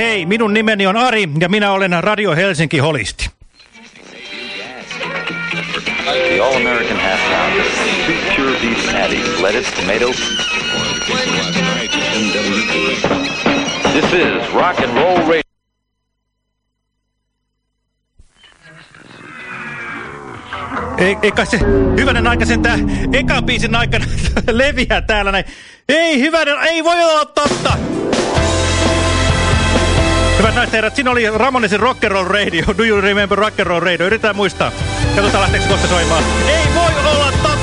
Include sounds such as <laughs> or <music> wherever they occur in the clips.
Hei, minun nimeni on Ari ja minä olen Radio Helsinki Holisti. The All-American Half Pounder. Two pure beef patties, lettuce. This is Rock and Roll Radio. Ei, eikä se hyvänen aika sentään ekan biisin aikana <laughs> leviää täällä näin. Ei hyvänen, ei voi olla totta. Naiset herrat, siinä oli Ramonesin Rock and Roll Radio. Do you remember Rock and Roll Radio? Yritetään muistaa. Katsotaan lähteekö kohta soimaan. Ei voi olla totta!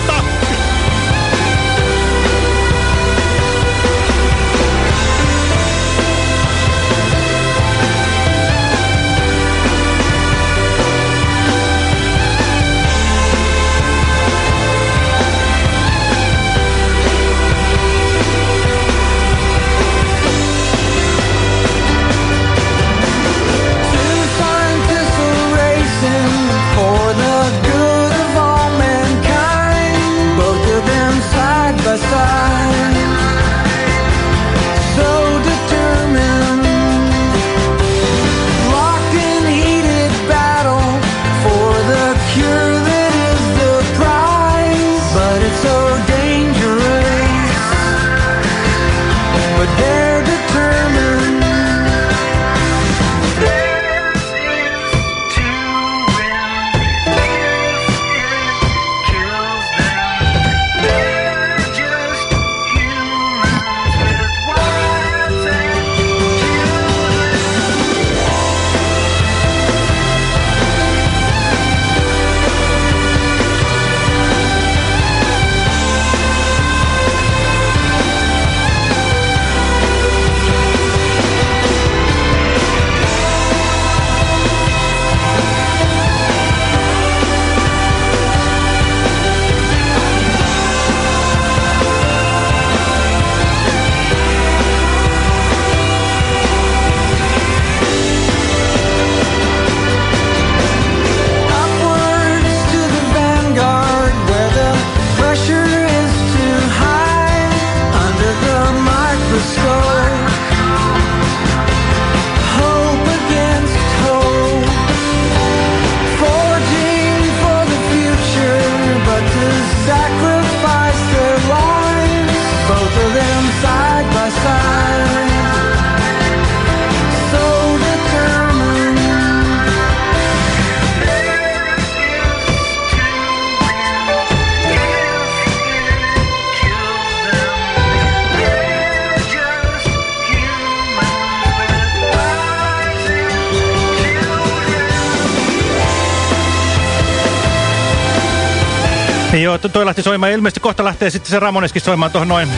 Toi lähti soimaan. Ilmeisesti kohta lähtee sitten se Ramoneskin soimaan tuohon noin.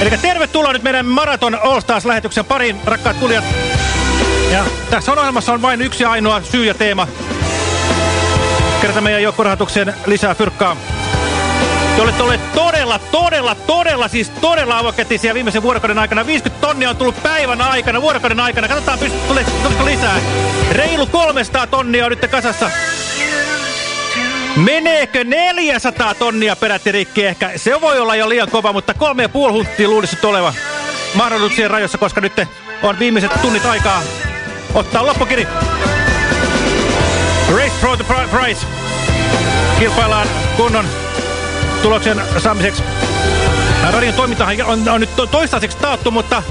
Eli tervetuloa nyt meidän Maraton All Stars-lähetyksen pariin, rakkaat kuulijat. Ja tässä on ohjelmassa on vain yksi ainoa syy ja teema. Kerätä meidän joukkorahoitukseen lisää fyrkkaa. Te olette olleet todella, todella, todella, siis todella avokätisiä viimeisen vuorokauden aikana. 50 tonnia on tullut päivän aikana, vuorokauden aikana. Katsotaan, pystyt, tule, tulisiko lisää. Reilu 300 tonnia on nyt kasassa. Meneekö 400 tonnia peräti rikki ehkä? Se voi olla jo liian kova, mutta kolme ja puoli hunttia luulisi nyt oleva mahdollisuuksien rajoissa, koska nyt on viimeiset tunnit aikaa ottaa loppukiri. Race for the pri- prize. Kilpaillaan kunnon tuloksen saamiseksi. Radion toimintahan on, on nyt to toistaiseksi taattu, mutta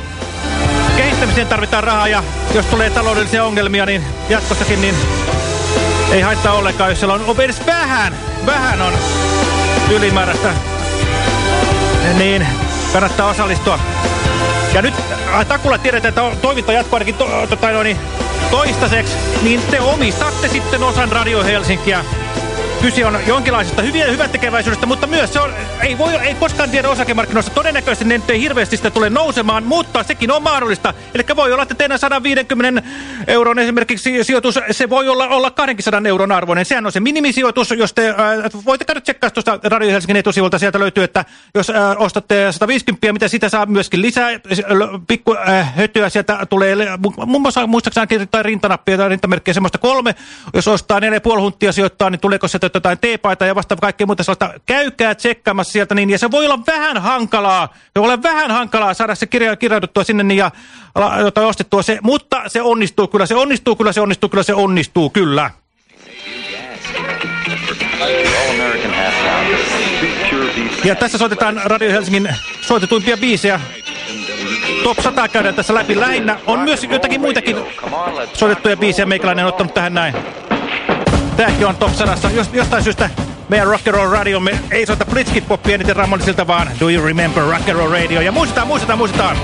kehittämiseen tarvitaan rahaa ja jos tulee taloudellisia ongelmia, niin jatkossakin niin ei haittaa ollenkaan, jos siellä on edes vähän, vähän on ylimääräistä, niin kannattaa osallistua. Ja nyt äh, takulla tiedetään, että toiminta jatkuu ainakin to, to, to, niin toistaiseksi, niin te omistatte sitten osan Radio Helsinkiä. Kyse on jonkinlaisesta hyviä hyväntekeväisyydestä, mutta myös se on, ei, voi, ei koskaan tiedä osakemarkkinoista. Todennäköisesti ne ei hirveästi sitä tule nousemaan, mutta sekin on mahdollista. Eli voi olla, että teidän 150 euron esimerkiksi sijoitus, se voi olla, olla 200 euron arvoinen. Sehän on se minimisijoitus, jos te, äh, voitte käydä tsekkaa tuosta Radio Helsingin etusivulta, sieltä löytyy, että jos äh, ostatte 150, mitä sitä saa myöskin lisää, pikku äh, hötyä sieltä tulee, muun muassa muistaakseni rintanappia tai rintamerkkiä semmoista kolme, jos ostaa 4,5 hunttia sijoittaa, niin tuleeko sieltä jotain teepaita ja vastaavaa kaikkea muuta sellaista. Käykää tsekkaamassa sieltä niin, ja se voi olla vähän hankalaa, se voi olla vähän hankalaa saada se kirja, kirjoitettua sinne niin, ja jotain ostettua se, mutta se onnistuu kyllä, se onnistuu kyllä, se onnistuu kyllä, se onnistuu kyllä. Ja tässä soitetaan Radio Helsingin soitetuimpia biisejä. Top 100 käydään tässä läpi. Lähinnä on myös jotakin muitakin soitettuja biisejä. Meikäläinen on ottanut tähän näin. Tämäkin on top 100. Jos, jostain syystä meidän Rock and Roll radiomme ei soita Blitzkid poppia eniten Ramonesilta, vaan Do You Remember Rock and Roll Radio? Ja muistetaan, muistetaan, muistetaan.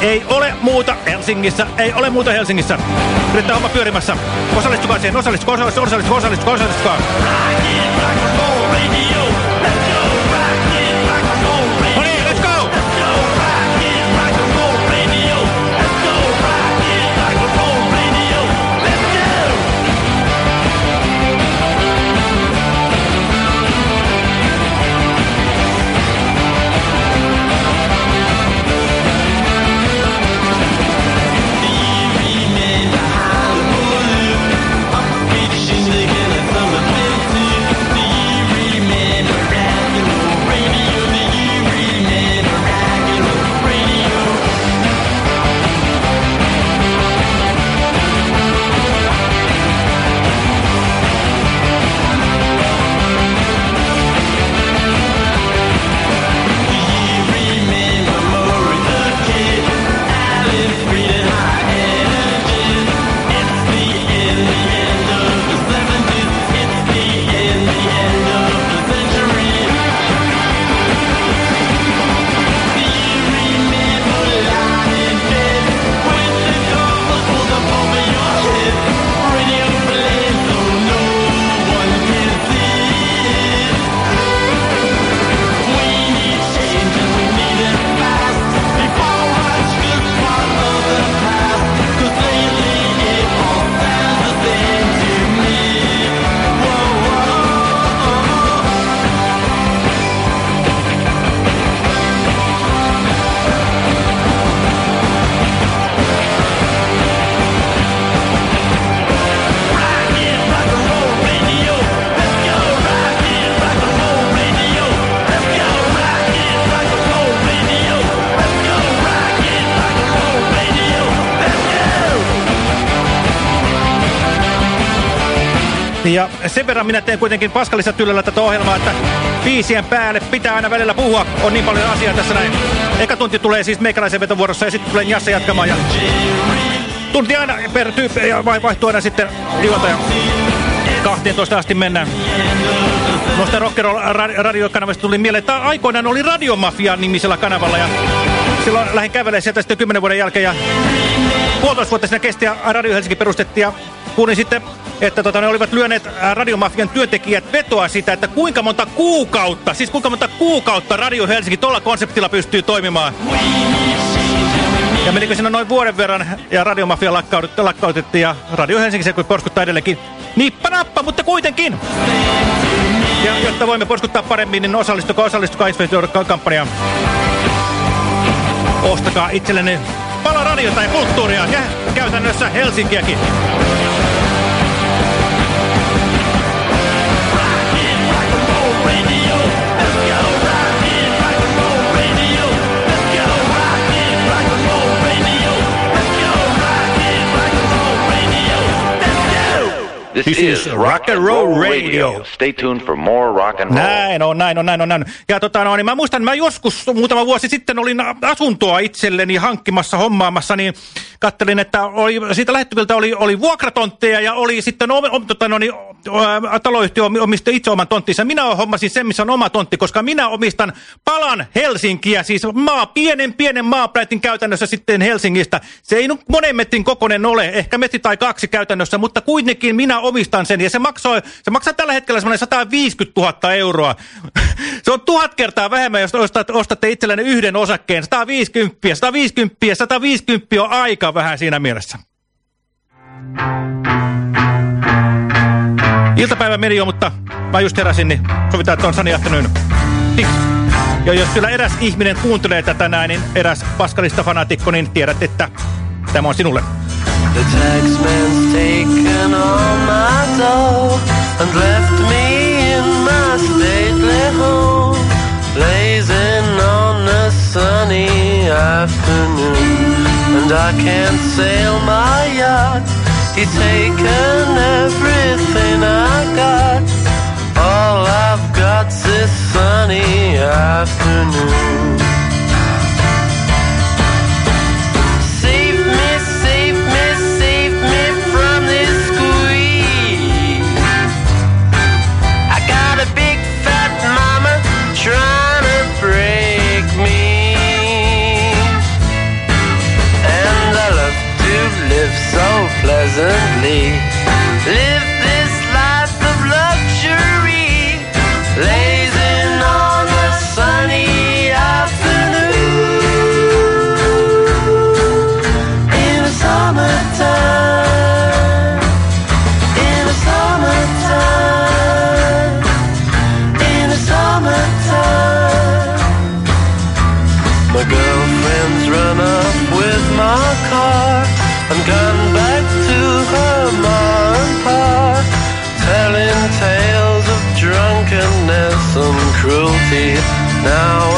Ei ole muuta Helsingissä, ei ole muuta Helsingissä. Pidetään homma pyörimässä. Osallistukaa siihen, osallistukaa, osallistukaa, osallistukaa, osallistukaa, osallistukaa. Sen verran minä teen kuitenkin paskalissa tyylellä tätä ohjelmaa, että biisien päälle pitää aina välillä puhua. On niin paljon asiaa tässä näin. Eka tunti tulee siis meikäläisen vetovuorossa ja sitten tulee Jasse jatkamaan. Ja tunti aina per tyyppi ja vai- vaihtuu aina sitten ilta ja 12 asti mennään. Noista Rock'n'Roll ra- radiokanavasta tuli mieleen, että aikoinaan oli Radiomafia nimisellä kanavalla ja silloin lähdin kävelemään sieltä sitten 10 vuoden jälkeen ja puolitoista vuotta siinä kesti ja Radio Helsinki perustettiin ja kuulin sitten, että tota, ne olivat lyöneet ää, Radiomafian työntekijät vetoa sitä, että kuinka monta kuukautta, siis kuinka monta kuukautta Radio Helsinki tuolla konseptilla pystyy toimimaan. Ja menikö siinä noin vuoden verran ja Radiomafia lakkautettiin, ja Radio Helsinki se kun porskuttaa edelleenkin. Nippa nappa, mutta kuitenkin. Ja jotta voimme porskuttaa paremmin, niin osallistukaa, osallistukaa kampanjaan. Ostakaa itsellenne pala radiota ja kulttuuria ja käytännössä Helsinkiäkin. This, This is Rock and Roll Radio. Stay tuned for more rock and roll. Näin on, näin on, näin on, näin on. Ja tota, no, niin mä muistan, mä joskus muutama vuosi sitten olin asuntoa itselleni hankkimassa, hommaamassa, niin kattelin, että oli, siitä lähettyviltä oli, oli vuokratontteja ja oli sitten o, o, tota, no, niin, taloyhtiö omisti itse oman tonttinsa. Minä hommasin sen, missä on oma tontti, koska minä omistan palan Helsinkiä, siis maa, pienen pienen maapläitin käytännössä sitten Helsingistä. Se ei monen metrin kokoinen ole, ehkä metri tai kaksi käytännössä, mutta kuitenkin minä omistan sen ja se, maksoi, se maksaa tällä hetkellä semmoinen 150 000 euroa. <laughs> se on tuhat kertaa vähemmän, jos ostat, ostatte itsellenne yhden osakkeen. 150, 150, 150 on aika vähän siinä mielessä. Iltapäivä meni jo, mutta mä just heräsin, niin sovitaan, että on Afternoon. Tiks. Ja jos kyllä eräs ihminen kuuntelee tätä näin, niin eräs paskalista fanaatikko, niin tiedät, että tämä on sinulle. The taxman's taken all my dough and left me in my stately home, blazing on a sunny afternoon. And I can't sail my yacht. He's taken everything I got. All I've got's this sunny afternoon. Pleasantly. Cruelty. Now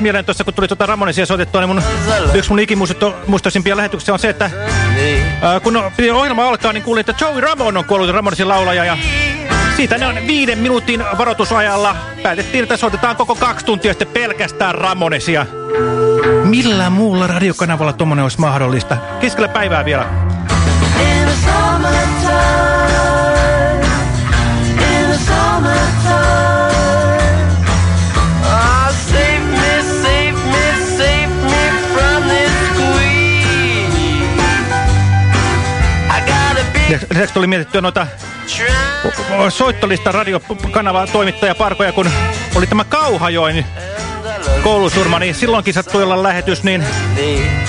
Tulipas mieleen tuossa, kun tuli tuota Ramonesia soitettua, niin mun, yksi mun ikimuistoisimpia lähetyksiä on se, että Niin. ää, kun ohjelma alkaa, niin kuulin, että Joey Ramon on kuollut Ramonesin laulaja ja siitä ne on viiden minuutin varoitusajalla. Päätettiin, että soitetaan koko kaksi tuntia sitten pelkästään Ramonesia. Millä muulla radiokanavalla tuommoinen olisi mahdollista? Keskellä päivää vielä. In the summertime. Lisäksi tuli mietittyä noita soittolista radiokanava toimittaja parkoja, kun oli tämä Kauhajoin koulusurma, niin silloinkin sattui olla lähetys, niin thee.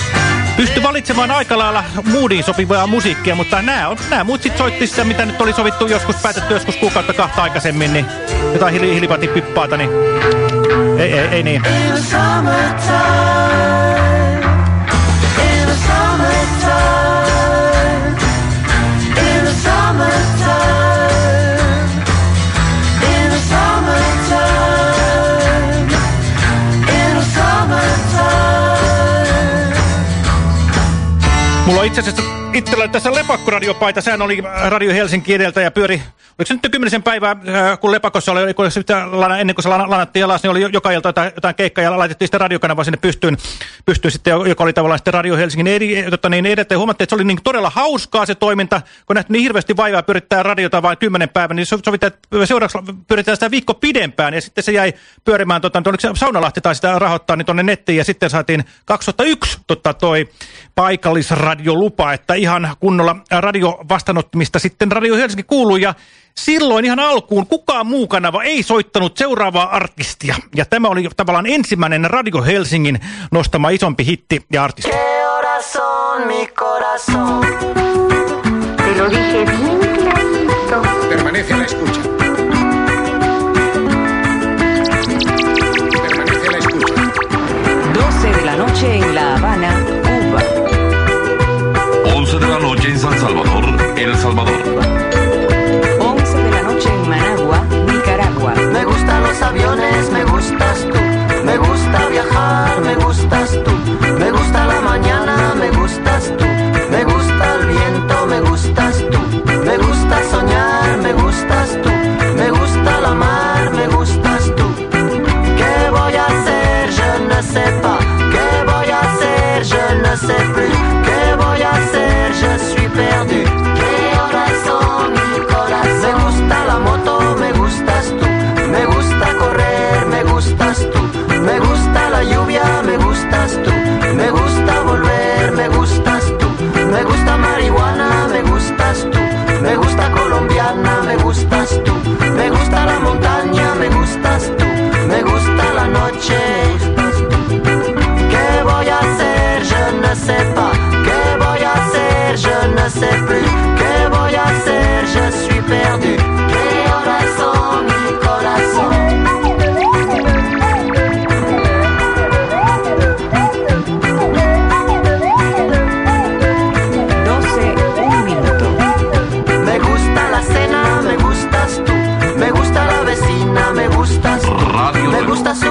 pystyi valitsemaan aika lailla moodiin sopivaa musiikkia, mutta nämä, on, nämä muut sit soitti sitä, mitä nyt oli sovittu joskus, päätetty joskus kuukautta kahta aikaisemmin, niin jotain hili, hilipati pyppaata, niin ei, ei, ei niin. Mulla on itse asiassa itsellä tässä Lepakko-radiopaita, sehän oli Radio Helsinki edeltä ja pyöri, oliko se nyt kymmenisen päivää, äh, kun Lepakossa oli, kun se, lana- ennen kuin se lana- lanattiin alas, niin oli jo- joka ilta jotain, jotain keikkaa ja laitettiin sitä radiokanavaa sinne pystyyn, pystyyn sitten, joka oli tavallaan sitten Radio Helsingin edi, tota, niin edeltä. Ja huomattiin, että se oli niin todella hauskaa se toiminta, kun nähty niin hirveästi vaivaa pyrittää radiota vain kymmenen päivän, niin sovitaan, että seuraavaksi pyritään sitä viikko pidempään ja sitten se jäi pyörimään, tota, oliko se Saunalahti tai sitä rahoittaa niin tuonne nettiin ja sitten saatiin 2001 tota, toi paikallisradiolupa, että ihan kunnolla radiovastaanottimista sitten Radio Helsinki kuuluu ja silloin ihan alkuun kukaan muu kanava ei soittanut seuraavaa artistia. Ja tämä oli tavallaan ensimmäinen Radio Helsingin nostama isompi hitti ja artisti. ¿Qué horas son, mi corazón? Te lo dije bien clarito. Permanece la escucha. Permanece la escucha. 12 de la noche en La Habana, San Salvador, El Salvador. 11 de la noche en Managua, Nicaragua. Me gustan los aviones,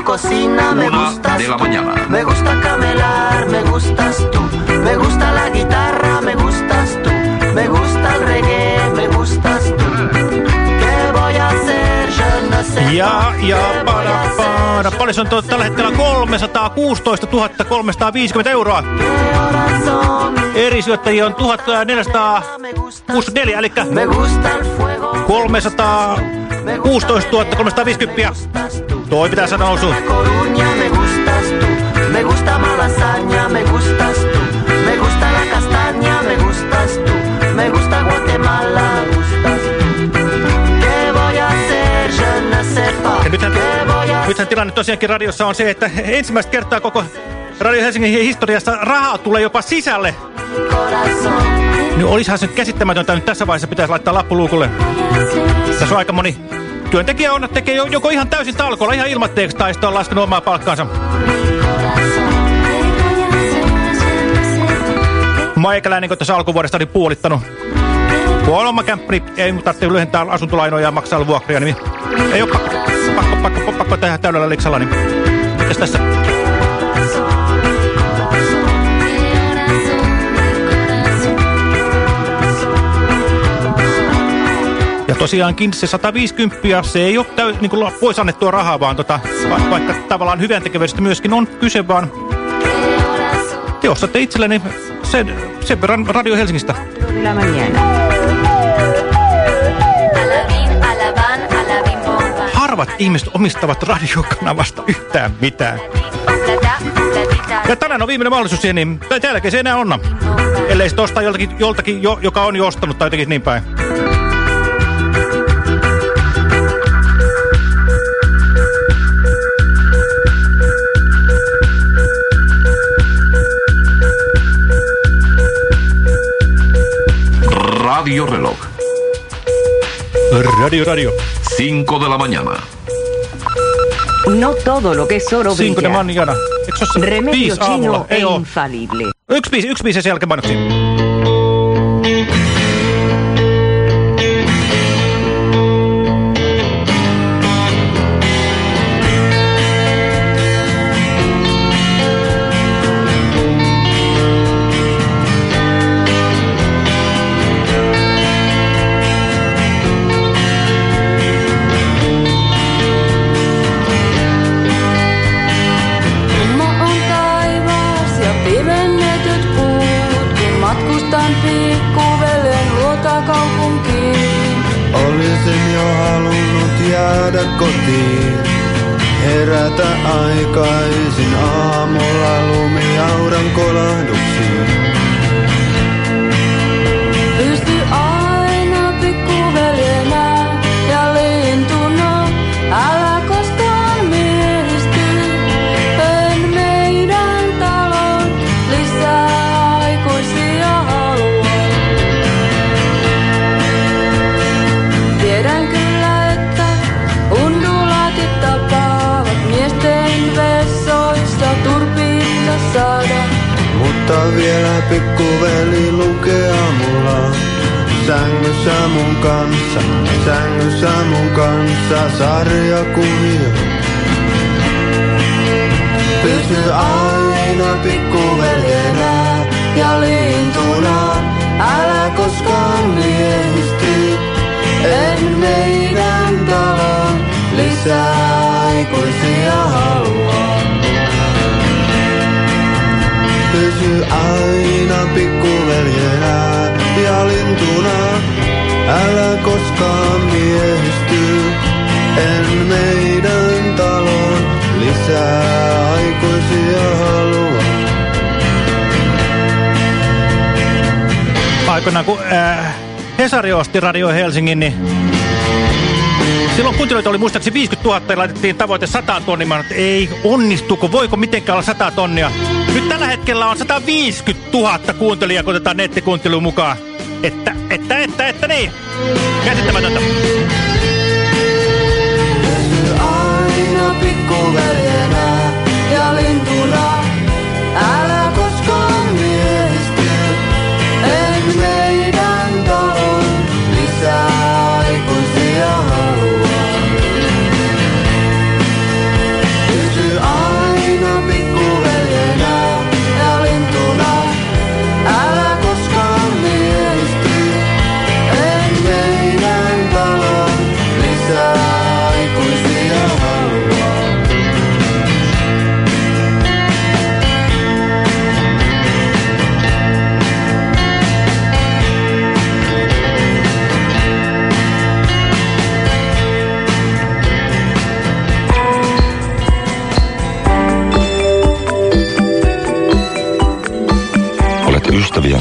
cocina, me Una gustas de la tú. mañana. Me gusta camelar, me gustas tú. Me gusta la guitarra, me gustas tú. Me gusta el reggae, me gustas tú. ¿Qué voy a hacer? Ja, pas. ja, ¿Qué voy para, para. Paljon se on to- tällä hetkellä 316 350 euroa. Eri syöttäjiä on 1464, eli Me gusta el fuego. 316 350. Toi pitää saada nousuun. Me gustas tú. Me gusta Malasaña, me gustas tú. Me gusta la castaña, me gustas tú. Me gusta Guatemala, me gustas tú. ¿Qué voy a hacer? Je ne sais pas. Nythän, ¿Qué voy a nythän tilanne tosiaankin radiossa on se, että ensimmäistä kertaa koko Radio Helsingin historiassa rahaa tulee jopa sisälle. corazón? Niin olisihan se nyt käsittämätöntä, nyt tässä vaiheessa pitäisi laittaa lappu luukulle. Tässä on aika moni työntekijä on, tekee jo- joko ihan täysin talkolla, ihan ilmatteeksi tai sitten on laskenut omaa palkkaansa. Meikäläinen, kun tässä alkuvuodesta oli puolittanut. Kun on oma kämppä, ei tarvitse lyhentää asuntolainoja ja maksaa vuokria, niin ei ole pakko, pakko, pakko, pakko tehdä täydellä liksalla. Niin. Mitäs tässä? Ja tosiaankin se 150, se ei ole täy, niin kuin pois annettua rahaa, vaan tota, va, vaikka tavallaan hyvän tekevästä myöskin on kyse, vaan te ostatte itselleni sen, sen verran Radio Helsingistä. Harvat ihmiset omistavat radiokanavasta yhtään mitään. Ja tänään on viimeinen mahdollisuus siihen, niin jälkeen se enää on. Ellei se ostaa joltakin, joltakin jo, joka on jo ostanut tai jotenkin niin päin. Radio Reloj. Radio, radio. 5 de la mañana. No todo lo que es oro Cinco de brilla. manjana. Eikö se Remedio viisi aamulla? chino e Ei oo. infalible. Yksi biisi, yksi biisi ja sen jälkeen mainoksia. Kotiin. Herätä aikaisin aamulla lumiauran kolahduksiin. Pikkuveli lukee aamulla. Sängyssä mun kanssa, sängyssä mun kanssa sarjakuvia. Pysy aina pikkuveljenä ja lintuna, älä koskaan miehisty. En meidän talon lisää aikuisia halua. Pysy aina pikkuveljenä ja lintuna, älä koskaan miehisty. En meidän talon lisää aikuisia halua. Aikoinaan kun äh, Hesari osti Radio Helsingin, niin silloin kuuntelijoita oli muistaakseni 50 000 ja laitettiin tavoite 100 tonnia. Mä että ei onnistuko, voiko mitenkään olla 100 tonnia. Nyt tällä hetkellä on 150 000 kuuntelijaa, kun otetaan nettikuunteluun mukaan. Että, että, että, että niin. Käsittämätöntä. Aina pikkuveljenä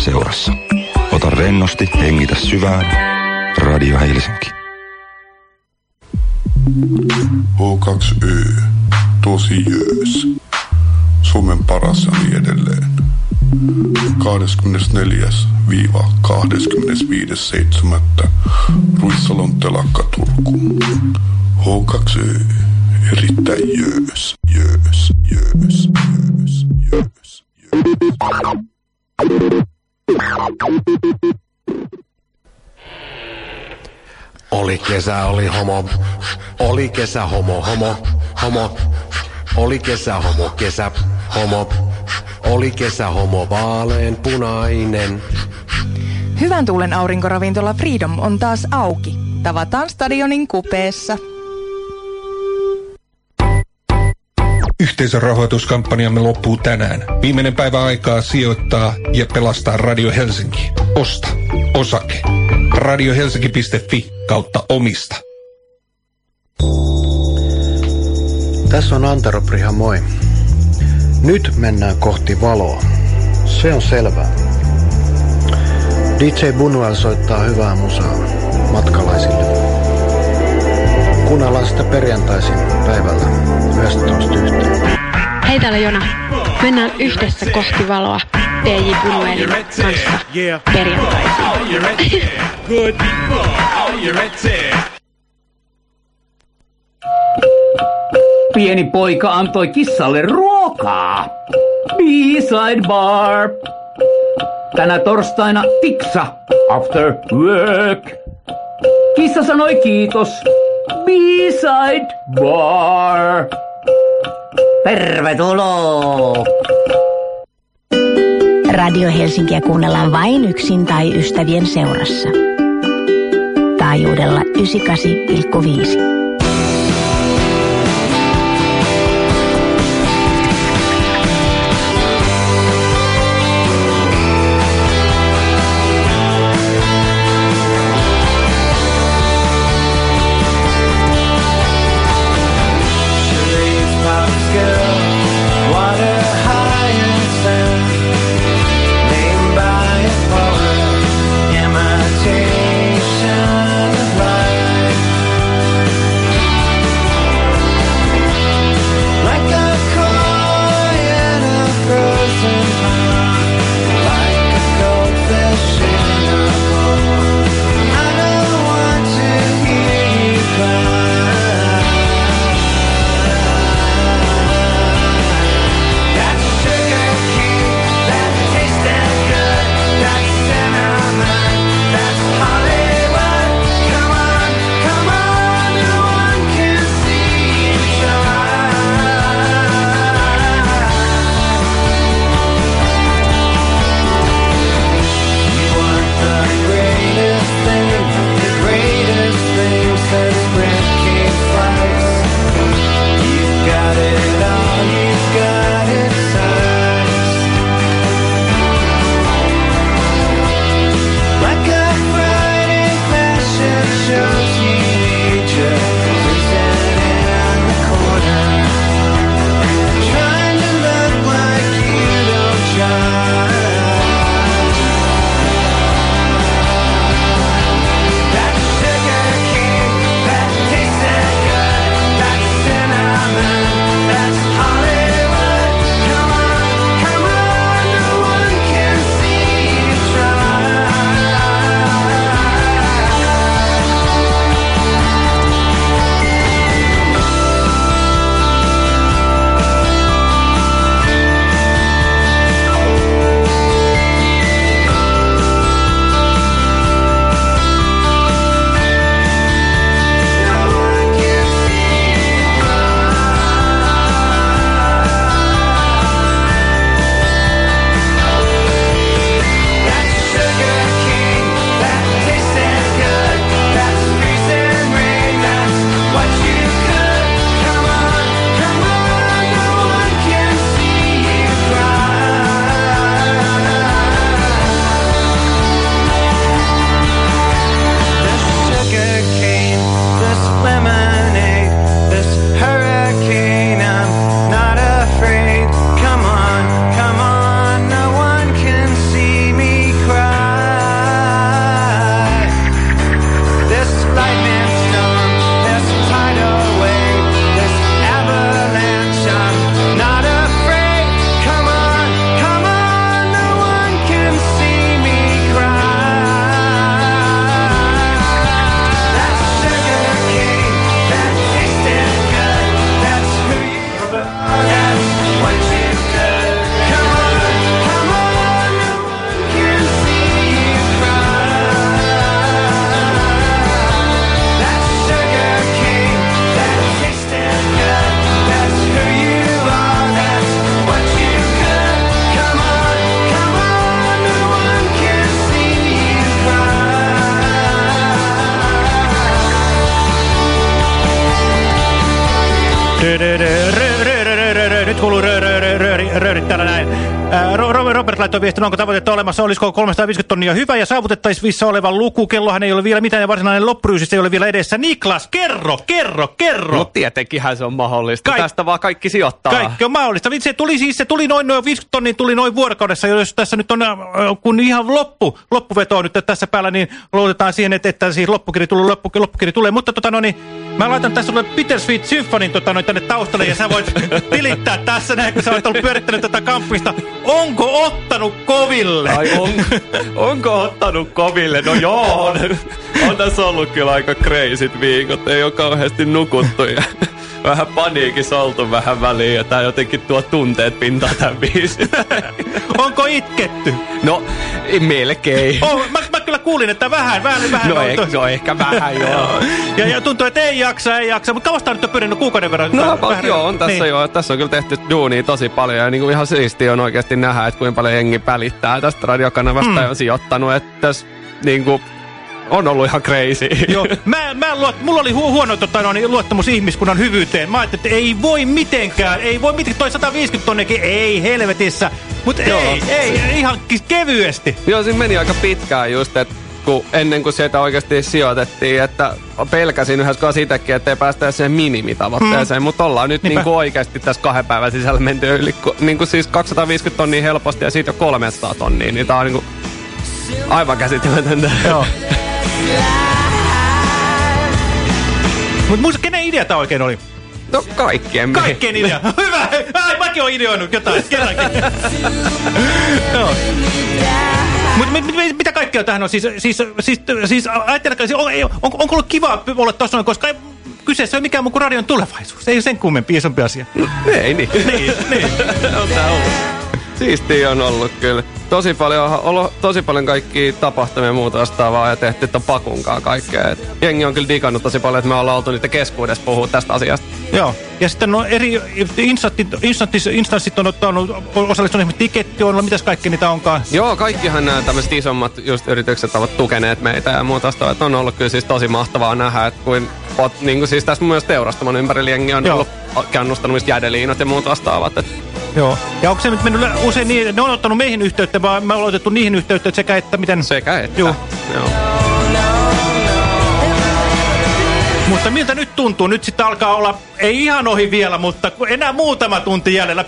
seurassa. Ota rennosti, hengitä syvään. Radio Helsinki. H2Ö, tosi jöös. Suomen paras ja niin edelleen. 24-25.7. Ruissalon telakka Turku. H2Ö, erittäin jöös, jöös, jöös, jöös, jöös, Oli kesä, oli homo. Oli kesä, homo, homo, homo. Oli kesä, homo, kesä, homo. Oli kesä, homo, vaalean punainen. Hyvän tuulen aurinkoravintola Freedom on taas auki. Tavataan stadionin kupeessa. Yhteisörahoituskampanjamme loppuu tänään. Viimeinen päivä aikaa sijoittaa ja pelastaa Radio Helsinki. Osta. Osake. Radiohelsinki.fi kautta omista. Tässä on Antero Priha, moi. Nyt mennään kohti valoa. Se on selvää. DJ Bunuel soittaa hyvää musaa matkalaisille. Kuunnellaan sitä perjantaisin päivällä 11.1. Hei täällä Jona. Mennään yhdessä kohti valoa DJ Bunuelin kanssa perjantaisin. Good? Pieni poika antoi kissalle ruokaa. B-side bar. Tänä torstaina tiksa after work. Kissa sanoi kiitos. B-side bar. Tervetuloa. Radio Helsinkiä kuunnellaan vain yksin tai ystävien seurassa. Taajuudella 98,5. Nyt kuuluu röörit täällä näin. Robert laittoi viestin, onko tavoitetta olemassa, olisiko 350 tonnia hyvä ja saavutettaisiin oleva luku. Kellohan ei ole vielä mitään ja varsinainen loppuryysis ei ole vielä edessä. Niklas, kerro, kerro, kerro. No tietenkinhän se on mahdollista. Kaik- Tästä vaan kaikki sijoittaa. Kaikki on mahdollista. Se tuli siis, se tuli noin, noin 50 tonnia tuli noin vuorokaudessa, jos tässä nyt on, kun ihan loppu, loppuveto on nyt tässä päällä, niin luotetaan siihen, että, että siis loppukiri tulee, loppu, loppukiri tulee. Mutta tota no niin, mä laitan tässä sulle Peter Sweet Symphonyn tota noin tänne taustalle ja sä voit <laughs> tilittää tässä näin, kun sä oot ollut pyörittänyt tätä kampista. Onko ottanut koville? Ai on, <laughs> onko ottanut koville? No joo, on, <laughs> on tässä ollut kyllä aika crazyt viikot. Ei ole kauheasti nukuttu ja vähän paniikissa oltu vähän väliin. Ja tää jotenkin tuo tunteet pintaan tämän biisin. <laughs> Onko itketty? No, melkein. <laughs> Oh, mä, mä kyllä kuulin, että vähän, vähän, vähän. No, eh, to- no ehkä vähän <laughs> joo. ja, ja tuntuu, että ei jaksa, ei jaksa. Mutta kauasta nyt on pyrinyt kuukauden verran. No Vähän- about, joo, on tässä niin. joo. Tässä on kyllä tehty duunia tosi paljon ja niin kuin ihan siistiä on oikeasti nähdä, että kuinka paljon jengi välittää tästä radiokanavasta Mm. ja on sijoittanut, että tässä niin kuin, on ollut ihan crazy. Joo, mä, mä luot, mulla oli hu huono tota, no, niin, luottamus ihmiskunnan hyvyyteen. Mä ajattelin, että ei voi mitenkään, ei voi mitenkään, toi 150 tonnekin, ei helvetissä. Mutta ei, ei, ihan kevyesti. Joo, siinä meni aika pitkään just, että kun ennen kuin sieltä oikeasti sijoitettiin, että pelkäsin yhdessä kohdassa itsekin, ettei päästä siihen minimitavoitteeseen, mm. mutta ollaan nyt Niinpä. niin kuin oikeasti tässä kahden päivän sisällä menty yli, niin kuin siis 250 tonnia helposti ja siitä jo 300 tonnia, niin tää on niin kuin aivan käsittämätöntä. Joo. <laughs> Mutta muista, kenen idea tää oikein oli? No kaikkien. Kaikkien idea. <laughs> Hyvä! Ai, mäkin oon ideoinut jotain kerrankin. <laughs> Joo. Mutta mit, mit, mitä kaikkea tähän on? Siis, siis, siis, siis ajattelekaa, siis on, on, onko ollut kiva olla tuossa noin, koska ei, kyseessä ei ole mikään muu kuin radion tulevaisuus. Ei ole sen kummempi isompi asia. Ei niin. niin, niin. <laughs> on tää ollut. Siistiä on ollut kyllä. Tosi paljon, on ollut tosi paljon kaikkia tapahtumia ja muuta vastaavaa ja tehty ton pakunkaan kaikkea. Et jengi on kyllä digannut tosi paljon, että me ollaan oltu niiden keskuudessa puhua tästä asiasta. Joo. Ja sitten no eri instanssit, instanssit, instanssit on ottanut osallistunut esimerkiksi tiketti on, mitäs kaikki niitä onkaan. Joo, kaikkihan nämä tämmöiset isommat just yritykset ovat tukeneet meitä ja muuta vastaavaa. On ollut kyllä siis tosi mahtavaa nähdä, että kuin, niin kuin siis tässä myös teurastamon ympärillä jengi on Joo. ollut kannustanut mistä jädeliinat ja muut vastaavat. Et Joo. Ja onko se nyt mennyt usein niin, ne on ottanut meihin yhteyttä, vai me ollaan otettu niihin yhteyttä että sekä että miten... Sekä että. Joo. Joo. Mutta miltä nyt tuntuu? Nyt sitten alkaa olla, ei ihan ohi vielä, mutta enää muutama tunti jäljellä.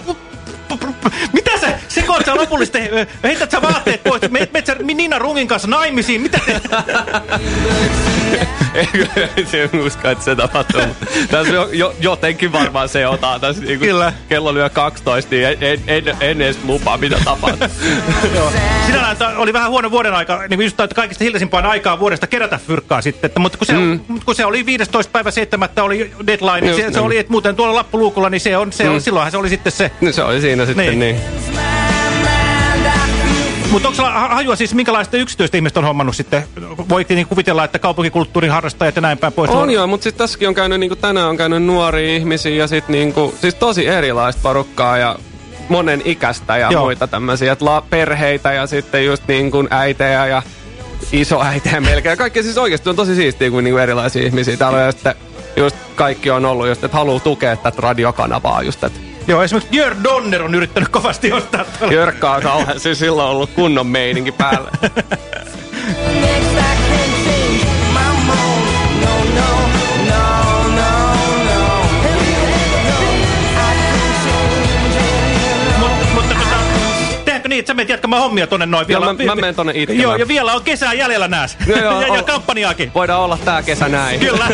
Mitä sä, sekoit sä lopullisesti, heität sä vaatteet pois, menet met sä Nina Rungin kanssa naimisiin, mitä te... <laughs> Se usko, että se tapahtuu. Tässä jo, jo, jotenkin varmaan se otaa tässä. Niin Kyllä. Kello lyö 12, niin en, en, en, en edes lupaa, mitä tapahtuu. <laughs> Sinällään oli vähän huono vuoden aika, niin just että kaikista hiljaisimpaan aikaa vuodesta kerätä fyrkkaa sitten. Että, mutta kun se, mm. kun se oli 15. päivä 7. oli deadline, niin se, se niin. oli, että muuten tuolla lappuluukulla, niin se on, se Mm. on, silloinhan se oli sitten se. No se oli siinä sitten Niin. Niin. Mutta onko hajua siis, minkälaista yksityistä ihmistä on hommannut sitten? Voikin niin kuvitella, että kaupunkikulttuurin harrastajat ja näin päin pois. On joo, mutta siis tässäkin on käynyt, niin kuin tänään on käynyt nuoria ihmisiä ja sitten niin kuin, siis tosi erilaista porukkaa ja monen ikäistä ja Joo. muita tämmöisiä, perheitä ja sitten just niin kuin äitejä ja isoäitejä melkein. Kaikki siis oikeasti on tosi siistiä, kuin niin kuin erilaisia ihmisiä. Täällä on sitten just kaikki on ollut just, että haluaa tukea tätä radiokanavaa just, että Joo, esimerkiksi Jörg Donner on yrittänyt kovasti ostaa. tällä- Jörkka on kauhean, siis silloin on ollut kunnon meininki päällä. Tota, niin, että sä menet jatkamaan hommia tonne noin vielä? Joo, mä- mä menen tonne itkemään. Joo, ja vielä on kesää jäljellä nääs. Joo, joo, ja, ja kampanjaakin. Voidaan olla tää kesä näin. Kyllä.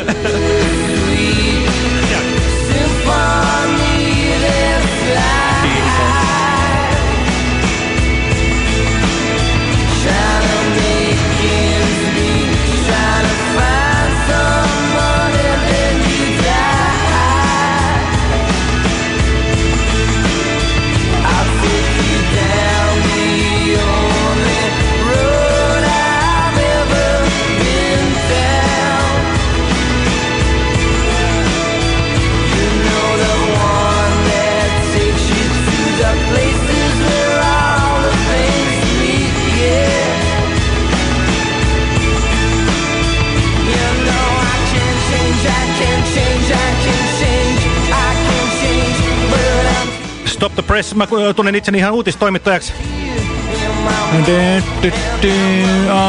Stop the Press. Mä tunnen itseni ihan uutistoimittajaksi.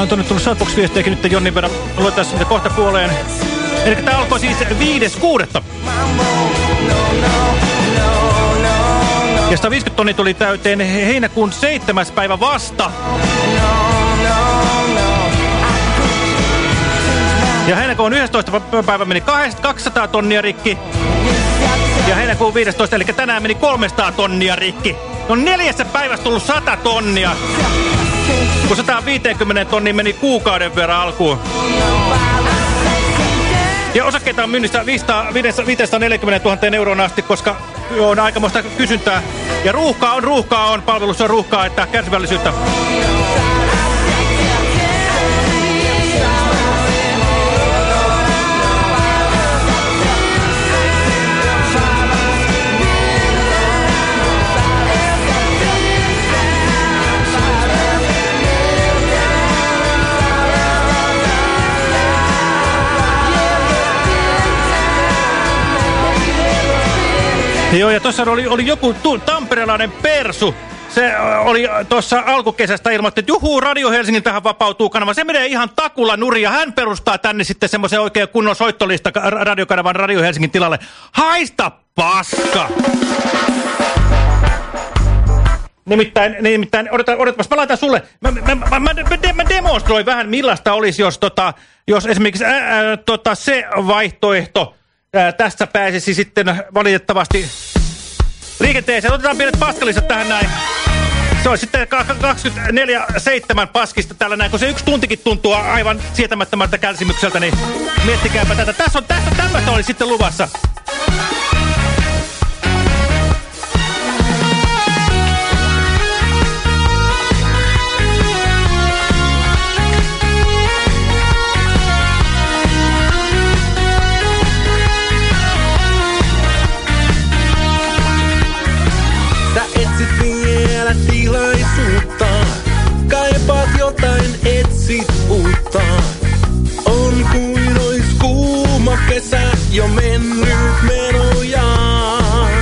Tuonne tullut Shoutbox-viestejäkin nyt Jonnin verran. Luetaan niitä kohta puoleen. Eli tämä alkoi siis 5.6. Ja 150 tonni tuli täyteen heinäkuun 7. päivä vasta. Ja heinäkuun 11. päivä meni 200 tonnia rikki. Ja heinäkuun 15. eli tänään meni 300 tonnia rikki. No neljässä päivässä tullut 100 tonnia. Kun 150 tonnia meni kuukauden verran alkuun. Ja osakkeita on myynnissä 500, 540 000 euroon asti, koska on aikamoista kysyntää. Ja ruuhkaa on, ruuhkaa on, palvelussa on ruuhkaa, että kärsivällisyyttä. Joo, ja tuossa oli, oli joku tamperelainen persu. Se oli tuossa alkukesästä ilmoitti, että juhuu, Radio Helsingin tähän vapautuu kanava. Se menee ihan takulla nuri ja hän perustaa tänne sitten semmoisen oikein kunnon soittolista radiokanavan Radio Helsingin tilalle. Haista paska! Nimittäin, nimittäin odota, odotapas, mä laitan sulle, mä, mä, mä, mä, mä demonstroin vähän millaista olisi, jos, tota, jos esimerkiksi ää, ää, tota, se vaihtoehto ää, tässä pääsisi sitten valitettavasti liikenteeseen. Otetaan pienet paskalisat tähän näin. Se on sitten 24-7 paskista tällä näin, kun se yksi tuntikin tuntuu aivan sietämättömältä kärsimykseltä, niin miettikääpä tätä. Tässä on, tässä tämmöistä oli sitten luvassa. Jo mennyt menojaan.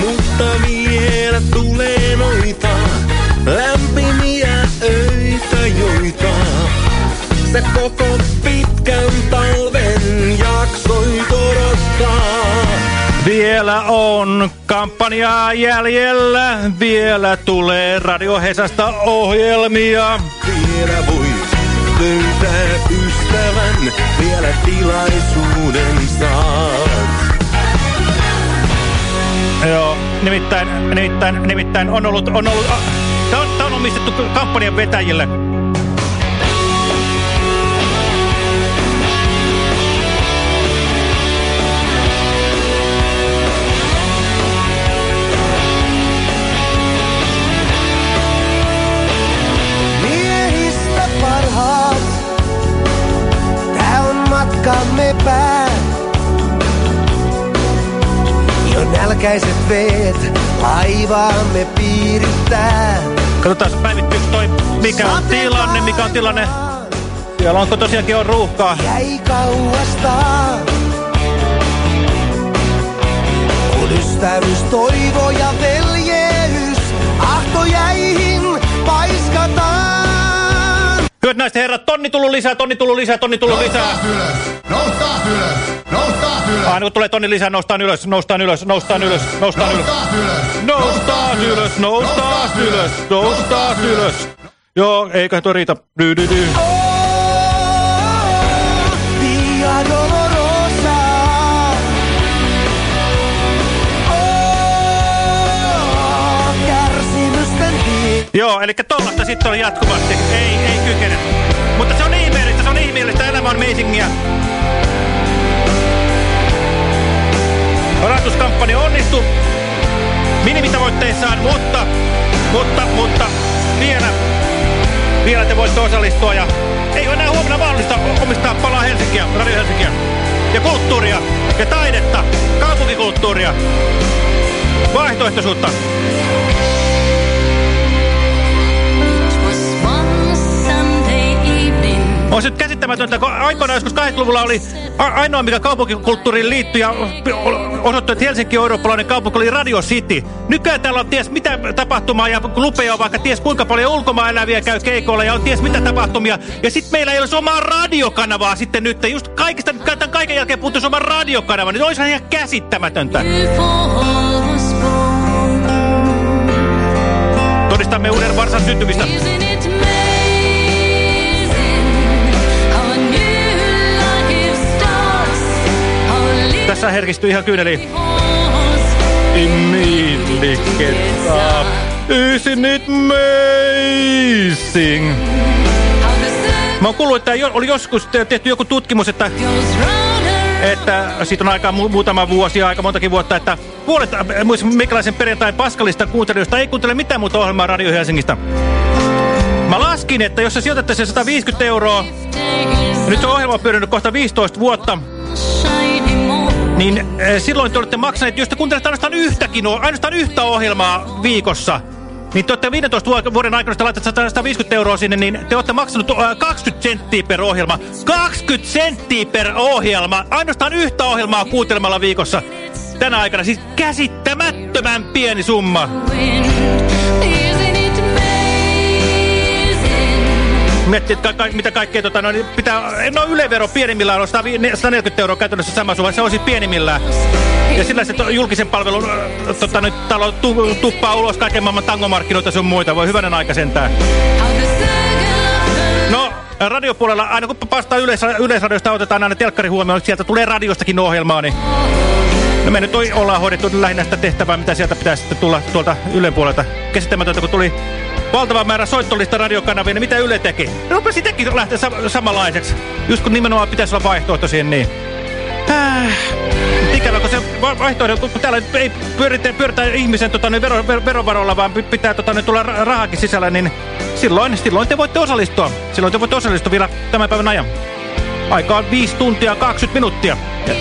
Mutta vielä tulee noita lämpimiä öitä, joita se koko pitkän talven jaksoi odottaa. Vielä on kampanjaa jäljellä, vielä tulee Radio Hesasta ohjelmia. Vielä voit löytää ystävän, vielä tilaisuuden saat. Joo, nimittäin, nimittäin, nimittäin on ollut, on ollut, tämä on, on omistettu kampanjan vetäjille. Matkamme pää. Jo nälkäiset veet laivaamme piirittää. Katsotaan päivittyykö toi, mikä on tilanne, mikä on tilanne. Siellä onko tosiaankin on ruuhkaa. Jäi kauasta. Kun ystävyys, toivo ja veljeys ahtojäihin paiskataan. Hyvät naiset herrat, tonni tullut lisää, tonni tullut lisää, tonni tullut lisää. Noustaan ylös, noustaan ylös. Aina kun tulee tonni lisää, noustaan ylös, noustaan ylös, noustaan ylös, noustaan ylös. Noustaan ylös, noustaan ylös, noustaan ylös. Joo, eiköhän tuo riitä. Dy, dy, dy. Joo, eli tollasta sitten on jatkuvasti. Ei, ei kykene. Mutta se on ihmeellistä, se on ihmeellistä. Elämä on amazingia. Rahoituskampanja onnistui minimitavoitteissaan, mutta, mutta, mutta vielä, vielä te voitte osallistua ja ei ole enää huomenna mahdollista omistaa palaa Helsinkiä, Radio Helsinkiä ja kulttuuria ja taidetta, kaupunkikulttuuria, vaihtoehtoisuutta. On se käsittämätöntä, kun aikoinaan joskus 80-luvulla oli ainoa, mikä kaupunkikulttuuriin liittyi ja osoittui, että Helsinki on eurooppalainen kaupunki, oli Radio City. Nykyään täällä on ties mitä tapahtumaa ja klubeja on vaikka ties kuinka paljon ulkomaan eläviä käy keikoilla ja on ties mitä tapahtumia. Ja sitten meillä ei olisi omaa radiokanavaa sitten nyt. Just kaikista, tämän kaiken jälkeen puuttuisi oma radiokanava, niin olisihan ihan käsittämätöntä. Todistamme uuden varsan syntymistä. Tässä herkistyy ihan kyyneliin. Immediate Isn't it amazing? Mä oon kuullut, että oli joskus tehty joku tutkimus, että, että siitä on aika mu muutama vuosi, aika montakin vuotta, että puolet äh, meikäläisen perjantain paskalista kuuntelijoista ei kuuntele mitään muuta ohjelmaa Radio Helsingistä. Mä laskin, että jos se sijoitettaisiin 150 euroa, nyt se ohjelma on pyörinyt kohta 15 vuotta, niin äh, silloin te olette maksaneet, jos te kuuntelette ainoastaan, yhtäkin, ainoastaan yhtä ohjelmaa viikossa, niin te olette 15 vuoden aikana, jos te laitatte 150 euroa sinne, niin te olette maksanut 20 senttiä per ohjelma. 20 senttiä per ohjelma! Ainoastaan yhtä ohjelmaa kuuntelemalla viikossa tänä aikana. Siis käsittämättömän pieni summa. Miettii, että ka mitä kaikkea tota, no, niin pitää, no ylevero pienimmillään on 140 euroa käytännössä sama summa, se on siis pienimmillään. Ja sillä se julkisen palvelun tota, nyt, talo tu, tuppaa ulos kaiken maailman tangomarkkinoita sun muita, voi hyvänen aika sentään. No, radiopuolella, aina kun pastaa yleis yleisradiosta, otetaan aina telkkari huomioon, sieltä tulee radiostakin ohjelmaa, niin No me nyt ollaan hoidettu lähinnä sitä tehtävää, mitä sieltä pitäisi sitten tulla tuolta Ylen puolelta. Käsittämätöntä, kun tuli valtava määrä soittolista radiokanavia, niin mitä Yle teki? Rupesi teki lähteä sa samanlaiseksi. Just kun nimenomaan pitäisi olla vaihtoehto siihen niin. Äh, ikävä, kun se vaihtoehto, kun täällä ei pyöritä, pyöritä ihmisen tota, niin vero, ver, verovaroilla, vaan pitää tota, niin tulla rahakin sisällä, niin silloin, silloin te voitte osallistua. Silloin te voitte osallistua vielä tämän päivän ajan. Aika on 5 tuntia 20 minuuttia. Ja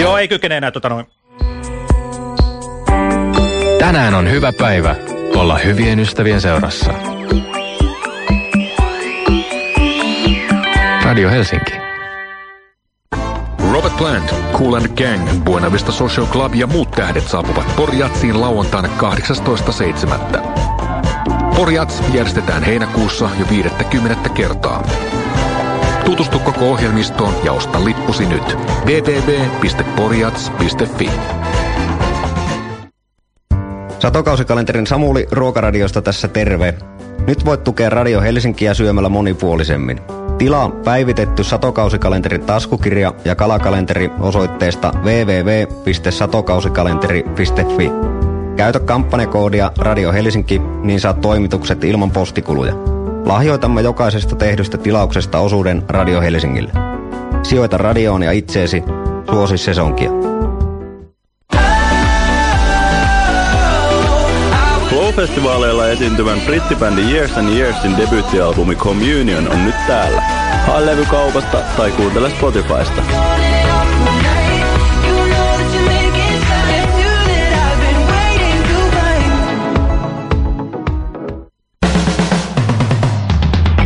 Joo, ei kykene enää tota noin. Tänään on hyvä päivä olla hyvien ystävien seurassa. Radio Helsinki. Robert Plant, Cool and Gang, Buena Vista Social Club ja muut tähdet saapuvat Porjatsiin lauantaina 18.7. Porjats järjestetään heinäkuussa jo 50 kertaa. Tutustu koko ohjelmistoon ja osta lippusi nyt. www.porjats.fi Satokausikalenterin Samuli Ruokaradiosta tässä terve. Nyt voit tukea Radio Helsinkiä syömällä monipuolisemmin. Tilaa päivitetty satokausikalenterin taskukirja ja kalakalenteri osoitteesta www.satokausikalenteri.fi. Käytä kampanjakoodia Radio Helsinki, niin saat toimitukset ilman postikuluja. Lahjoitamme jokaisesta tehdystä tilauksesta osuuden Radio Helsingille. Sijoita radioon ja itseesi, suosi sesonkia. Flow-festivaaleilla esiintyvän brittibändi Years and Yearsin debyyttialbumi Communion on nyt täällä. Hae levykaupasta tai kuuntele Spotifysta.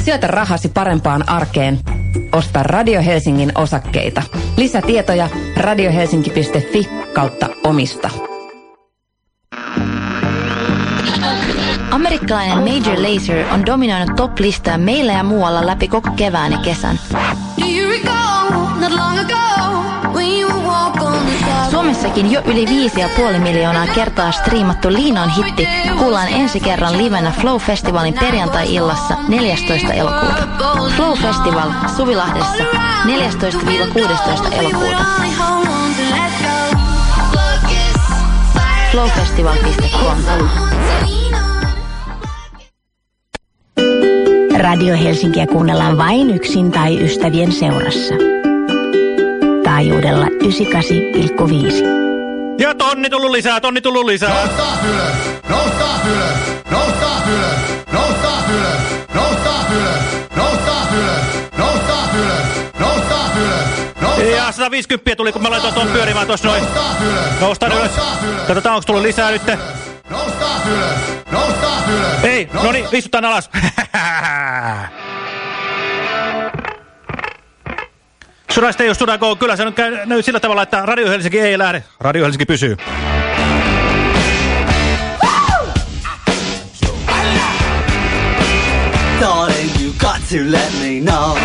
Sijoita rahasi parempaan arkeen. Osta Radio Helsingin osakkeita. Lisätietoja radiohelsinki.fi kautta omista. Amerikkalainen Major Lazer on dominoinut top-listaa meillä ja muualla läpi koko kevään ja kesän. Suomessakin jo yli 5,5 miljoonaa kertaa striimattu Liinan hitti kuullaan ensi kerran livenä Flow Festivalin perjantai-illassa 14. elokuuta. Flow Festival Suvilahdessa 14-16 elokuuta. Flowfestival.com Radio Helsinkiä kuunnellaan vain yksin tai ystävien seurassa taajuudella 98,5. Ja tonni tullut lisää, tonni tullut lisää. Nouskaa ylös, nouskaa ylös, nouskaa ylös, nouskaa ylös, nouskaa ylös, nouskaa ylös, nouskaa ylös, nouskaa ylös. Ja 150 tuli, kun mä laitoin tuon pyörimään tuossa noin. nousta ylös. Katsotaan, onko tullut lisää nyt. Nouskaa ylös, nouskaa ylös. Ei, no niin, istuttaan alas. Sudasta ei ole kyllä se on käynyt sillä tavalla, että Radio Helsinki ei lähde. Radio Helsinki pysyy. To let me know.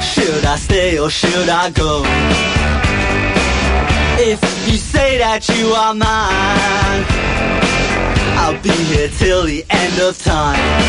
Should I stay or should I go? If you say that you are mine, I'll be here till the end of time.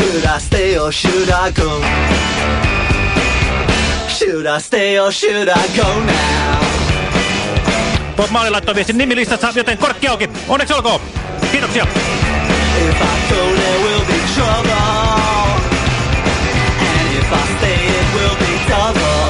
Should I stay or should I go? Should I stay or should I go now? Bob Marley laittoi viestin nimilistassa, joten korkki auki. Onneksi olkoon. Kiitoksia. If I go, there will be trouble. And if I stay, it will be double.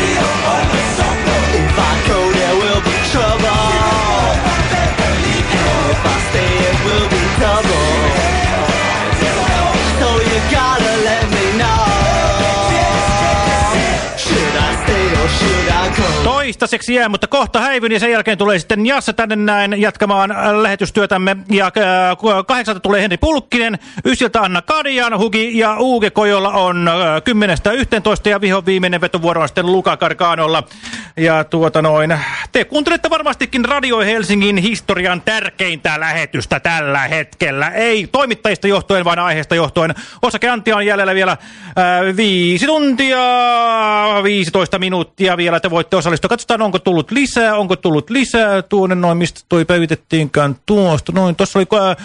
Toistaiseksi jää, mutta kohta häivyn ja sen jälkeen tulee sitten Jassa tänne näin jatkamaan äh, lähetystyötämme. Ja äh, kahdeksalta tulee Henri Pulkkinen, ysiltä Anna Kadian, Hugi ja Uuge Kojolla on äh, kymmenestä yhteentoista ja vihon viimeinen vetovuoro on sitten Luka Karkanolla. Ja tuota noin, te kuuntelette varmastikin Radio Helsingin historian tärkeintä lähetystä tällä hetkellä. Ei toimittajista johtuen, vaan aiheesta johtuen. Osake Antti on jäljellä vielä äh, viisi tuntia, 15 minuuttia vielä. Te voitte osallistua. Katsotaan, onko tullut lisää, onko tullut lisää tuonne noin, mistä toi päivitettiinkään tuosta. Noin, tuossa oli... Äh,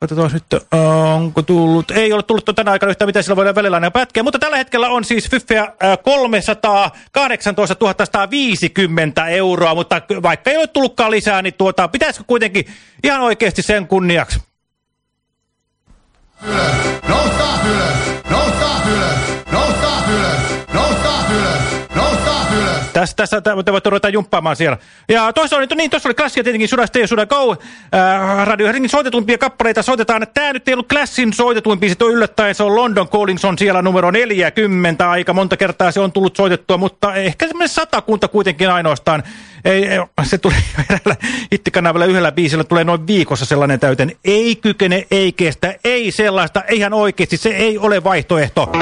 Katsotaan nyt, äh, onko tullut. Ei ole tullut tänä aikana yhtään, mitä sillä voidaan välillä aina. Mutta tällä hetkellä on siis Fyffeä äh, 318 150 euroa. Mutta vaikka ei ole tullutkaan lisää, niin tuota, pitäisikö kuitenkin ihan oikeasti sen kunniaksi? Noustaa ylös! Tässä, tässä te voitte ruveta jumppaamaan siellä. Ja tuossa oli, niin, oli klassia tietenkin Suda Stay Suda Go. Äh, Radio Helsingin soitetuimpia kappaleita soitetaan. Tämä nyt ei ollut klassin soitetuimpia, se on yllättäen. Se on London Calling, on siellä numero 40. Aika monta kertaa se on tullut soitettua, mutta ehkä semmoinen satakunta kuitenkin ainoastaan. Ei, ei, se tuli <laughs> eräällä hittikanavalla yhdellä biisillä, tulee noin viikossa sellainen täyten. Ei kykene, ei kestä, ei sellaista, ihan oikeasti, se ei ole vaihtoehto.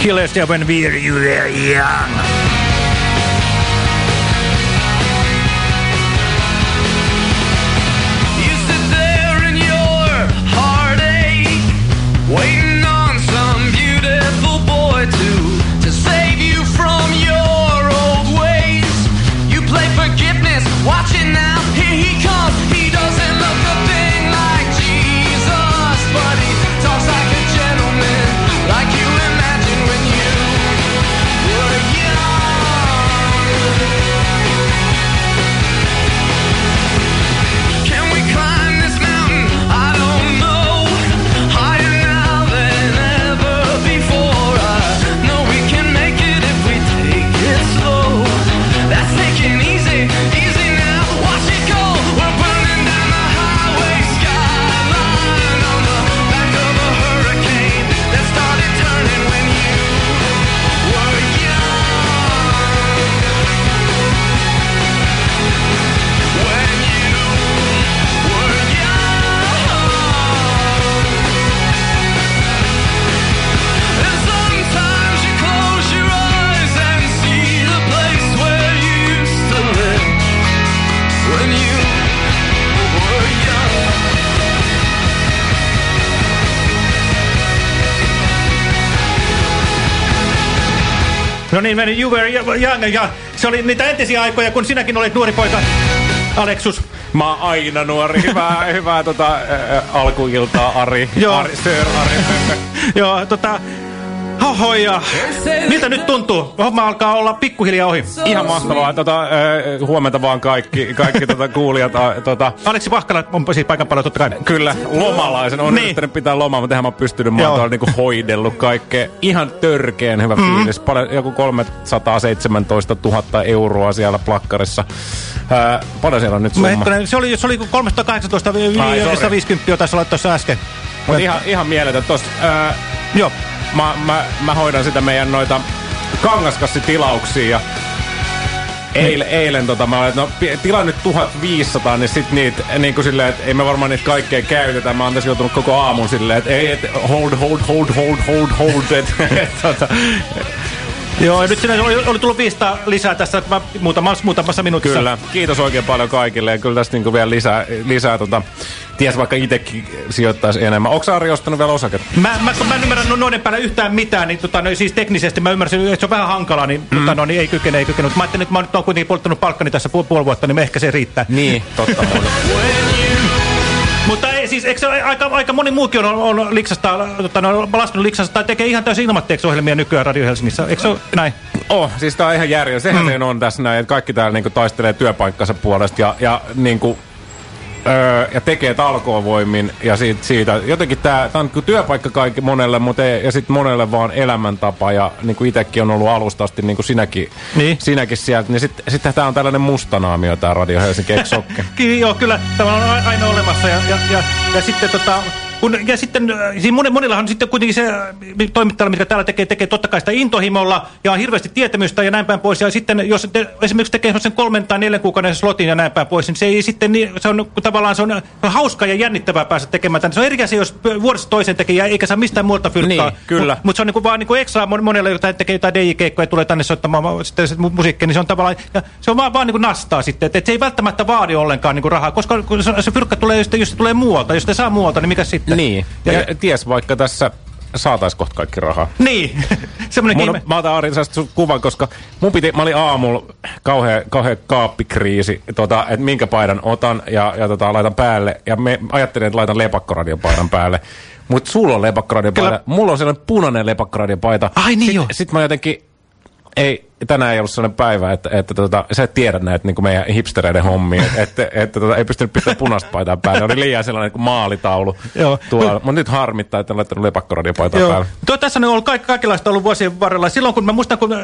Killers ja When We're Young. No niin, meni You Were Young ja se oli niitä entisiä aikoja, kun sinäkin olit nuori poika, Aleksus. Mä oon aina nuori. Hyvää, <laughs> hyvää tota, ä, alkuiltaa, Ari. Joo. Ari, Sir Ari. <laughs> Joo, tota... Hoho, ja miltä nyt tuntuu? Homma alkaa olla pikkuhiljaa ohi. Ihan mahtavaa. Tota, äh, huomenta vaan kaikki, kaikki tota, kuulijat. Äh, tota. Aleksi Pahkala on siis paikan päällä totta kai. Kyllä, lomalaisen. On niin. yrittänyt pitää lomaa, mutta eihän mä oon pystynyt. Mä oon niinku hoidellut kaikkea. Ihan törkeen hyvä mm. fiilis. Paljon, joku 317 000 euroa siellä plakkarissa. Äh, paljon siellä on nyt summa? Hetkinen, se oli, se oli 318 50 taisi olla tuossa äsken. Mutta ihan, ihan mieletön. Tos, äh, Joo. Mä, mä, mä hoidan sitä meidän noita kangaskassitilauksia ja Eilen, eilen tota, mä olin, no tilaan nyt 1500, niin sit niitä niin kuin silleen, että ei me varmaan niitä kaikkea käytetä. Mä oon tässä joutunut koko aamun silleen, että ei, et, hold, hold, hold, hold, hold, hold, et, <laughs> et, tota, Joo, ja nyt sinne oli, oli tullut 500 lisää tässä mä, muutamassa, muutamassa minuutissa. Kyllä, kiitos oikein paljon kaikille ja kyllä tästä niin vielä lisää, lisää tota, ties vaikka itsekin sijoittaisi enemmän. Onko Ari ostanut vielä osaket? Mä, mä, mä en ymmärrä no, noiden päällä yhtään mitään, niin tota, no, siis teknisesti mä ymmärsin, että se on vähän hankalaa, niin mm. tota, no, niin ei kykene, ei kykene. Mutta mä ajattelin, että mä nyt oon kuitenkin polttanut palkkani tässä pu puoli vuotta, niin ehkä se riittää. Niin, totta Mutta ei, siis, eikö se aika, aika moni muukin on, on liksasta, tota, no, laskenut liksasta tai tekee ihan täysin ilmatteeksi ohjelmia nykyään Radio Helsingissä. Eikö se ole näin? Oh, siis tää on ihan järjellä. Sehän mm. on tässä näin, että kaikki täällä niinku taistelee työpaikkansa puolesta ja, ja niinku Öö, ja tekee talkoovoimin ja siitä, siitä. jotenkin tämä on niin työpaikka kaikki monelle, mutta ei, ja sitten monelle vaan elämäntapa ja niin kuin itsekin on ollut alusta asti niin kuin sinäkin, niin. sinäkin sieltä, niin sitten sit tämä on tällainen mustanaamio tämä Radio Helsinki, eikö <laughs> Joo, kyllä, tämä on aina olemassa ja, ja, ja, ja sitten tota, kun, ja sitten siis monillahan sitten kuitenkin se toimittajalla, mikä täällä tekee, tekee totta kai sitä intohimolla ja on hirveästi tietämystä ja näin päin pois. Ja sitten jos te, esimerkiksi tekee sen kolmen tai neljän kuukauden slotin ja näin päin pois, niin se ei sitten, niin, se on tavallaan se on hauskaa ja jännittävää päästä tekemään tämän. Se on eri asia, jos vuodesta toisen tekee eikä saa mistään muuta fyrkkaa. Niin, kyllä. Mutta se on niin kuin, vaan niin kuin ekstra monelle, joka tekee jotain DJ-keikkoja ja tulee tänne soittamaan sitten musiikkia, niin se on tavallaan, ja se on vaan, vaan niin kuin nastaa sitten. Että et se ei välttämättä vaadi ollenkaan niin kuin rahaa, koska kun se, se fyrkka tulee, jos, jos se tulee muualta, jos se saa muualta, niin mikä sitten? Niin, ja, ja ties vaikka tässä saatais kohta kaikki rahaa. Niin, <laughs> semmoinen mun, Mä otan Ari kuvan, koska mun piti, mä olin aamulla kauhean, kauhean kaappikriisi, tota, että minkä paidan otan ja, ja tota, laitan päälle. Ja me ajattelin, että laitan lepakkoradion paidan päälle. Mutta sulla on lepakkoradion paita, mulla on sellainen punainen lepakkoradion paita. Ai niin sit. Sitten mä jotenkin, ei, tänään ei ollut sellainen päivä, että, että tota, sä et tiedä näitä niin meidän hipstereiden hommia, että, <laughs> että, että tota, ei pystynyt pistämään punaista paitaa päälle. Oli liian sellainen niin maalitaulu Joo. tuolla. Mutta nyt harmittaa, että en laittanut lepakkoradiopaitaa päälle. Tuo, tässä on ollut kaik kaikenlaista ollut vuosien varrella. Silloin kun mä muistan, kun äh,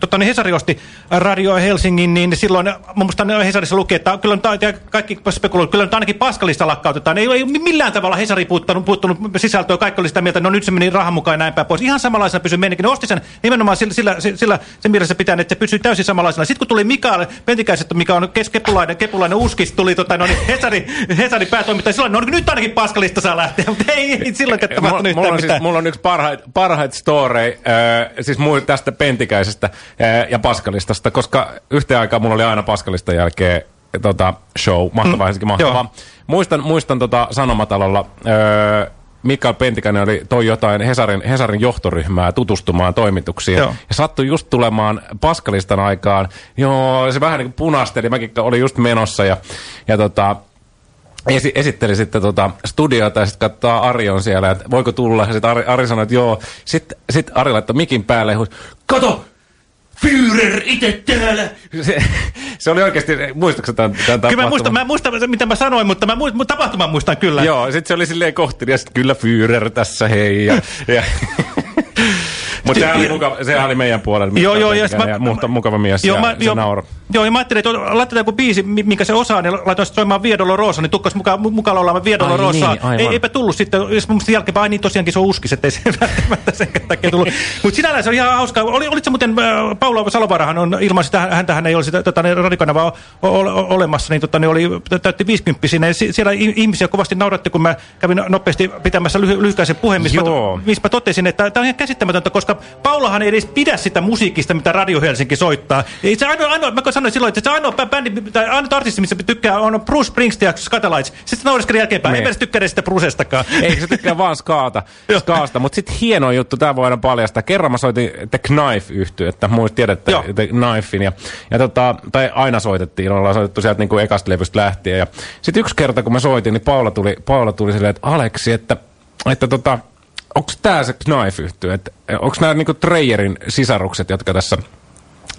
tota, niin Hesari osti Radio Helsingin, niin silloin mä muistan Hesarissa luki, että kyllä ja kaikki spekuloivat, kyllä nyt ainakin Paskalista lakkautetaan. Ei, ei millään tavalla Hesari puuttunut, puuttunut sisältöä. Kaikki oli sitä mieltä, että no nyt se meni rahan mukaan ja näin päin pois. Ihan samanlaisena pysyi menikin. Ne osti sen nimenomaan sillä, sillä, sillä sen mielessä pitää, että se pysyy täysin samanlaisena. Sitten kun tuli Mikael Pentikäiset, mikä on kes, kepulainen, uskis, tuli tota, no, niin Hesari, Hesari päätoimittaja. Silloin, no nyt ainakin Paskalista saa lähteä, mutta ei, ei silloin tapahtunut yhtään mulla on, siis, mulla on yksi parhaita parhait story, äh, siis muu tästä Pentikäisestä äh, ja Paskalistasta, koska yhteen aikaan mulla oli aina Paskalista jälkeen tota, show, mahtavaa, mm, mahtavaa. Muistan, muistan tota Sanomatalolla, äh, Mikael Pentikäinen oli, toi jotain Hesarin, Hesarin johtoryhmää tutustumaan toimituksiin. Joo. Ja sattui just tulemaan Paskalistan aikaan. Joo, se vähän niin kuin punasteli. Mäkin olin just menossa ja, ja tota, esi esitteli sitten tota studiota ja sitten katsoo Ari on siellä, että voiko tulla. Ja sitten Ari, Ari sanoi, että joo. Sitten sit Ari laittoi mikin päälle ja huusi, kato, Führer itse täällä. Se, se oli oikeasti, muistatko tämän, tämän Kyllä mä muistan, mä muistan, mitä mä sanoin, mutta mä muistan, tapahtuman muistan kyllä. Joo, sitten se oli silleen kohti, ja sitten kyllä Führer tässä, hei. Ja, ja. <laughs> Mutta sehän, oli mukava, sehän oli meidän puolella. Joo, joo, ja ja, mä- mukava mies Joo, ja mä, se joo, nauro. Joo, ja mä ajattelin, että laitetaan joku biisi, mi- minkä se osaa, niin laitoin soimaan Via Dolorosa, niin tukkas mukaan, mukaan ollaan Via Ai Dolorosa. niin. Ei, eipä tullut sitten, jos mun jälkeen, ai niin tosiaankin se on uskis, ettei se <laughs> välttämättä sen takia tullut. <laughs> Mutta sinällään se on ihan hauskaa. Oli, olitko muuten, äh, Paula Salovaarahan on ilmaisi, että häntä hän ei olisi tota, niin radikanavaa olemassa, niin tota, niin oli, täytti 50 sinne. Si- Siellä ihmisiä kovasti nauratti, kun mä kävin nopeasti pitämässä lyhy lyhykäisen puheen, missä mä, Joo. missä mä totesin, että tämä on ihan käsittämätöntä, koska Paulahan ei edes pidä sitä musiikista, mitä Radio Helsinki soittaa. Ei se ainoa, ainoa mä sanoi silloin, että se ainoa bä- bändi, tai ainoa artisti, missä tykkää, on Bruce Springsteen ja Scatalites. Sitten nauriskeli jälkeenpäin. Niin. Ei edes tykkää edes sitä Brucestakaan. Eikö se tykkää vaan skaata, <laughs> skaasta, mutta sitten hieno juttu, tämä voidaan paljastaa. Kerran mä soitin The Knife yhtyä, että muist tiedätte Joo. The Knifein. Ja, ja tota, tai aina soitettiin, ollaan soitettu sieltä niin kuin ekasta levystä lähtien. Ja sitten yksi kerta, kun mä soitin, niin Paula tuli, Paula tuli silleen, että Aleksi, että, että tota, onko tämä se Knife yhtyä? Onko nämä niinku Treyerin sisarukset, jotka tässä